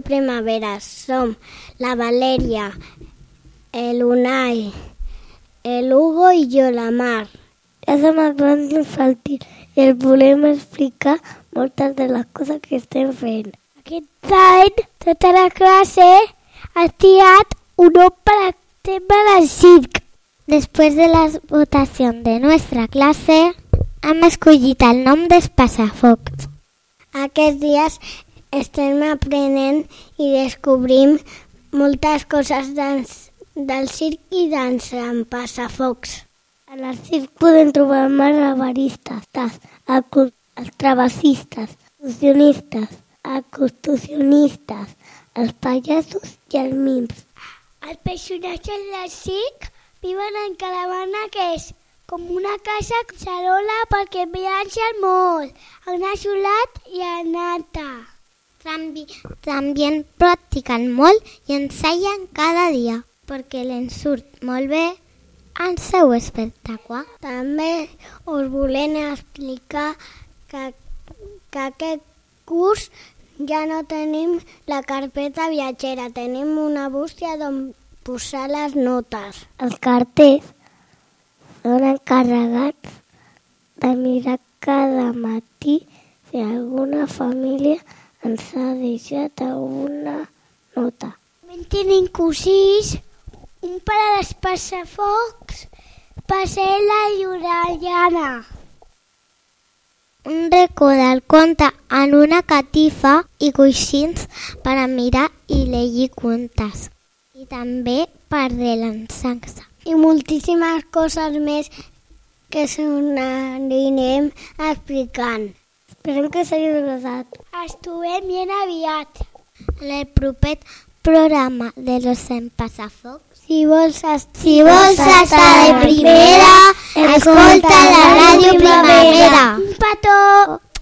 Primavera. Som la Valeria, el Unai, el Hugo i jo, la Mar. Ja som a gran infantil i els volem explicar moltes de les coses que estem fent. Aquest any, tota la classe ha triat un nom per al tema del circ. Después de la votación de nuestra clase, hem escollit el nom d'Espasafocs. Aquests dies estem aprenent i descobrim moltes coses del, del circ i dels passafocs. En el circ podem trobar malabaristes, els travessistes, il·lusionistes, acostucionistes, els pallassos i els mims. Els personatges del circ viuen en caravana que és com una casa xarola perquè viatgen molt, han asolat i anata. Tambi También practican molt i ensayan cada dia, perquè les surt molt bé el seu espectacle. També us volem explicar que, que aquest curs ja no tenim la carpeta viatgera, tenim una bústia d'on posar les notes. Els carters són encarregats de mirar cada matí si alguna família ens ha deixat alguna nota. També tenim cosís, un per a les passafocs, passela i orellana. Un racó del conte en una catifa i coixins per a mirar i llegir contes. I també per relaxar-se. I moltíssimes coses més que us anirem explicant. Esperem que s'hagi agradat. Ens trobem ben aviat. En el proper programa de los Empasafocs Si vols. Si vols estar de primera, escolta la ràdio Primavera. Un petó! Oh.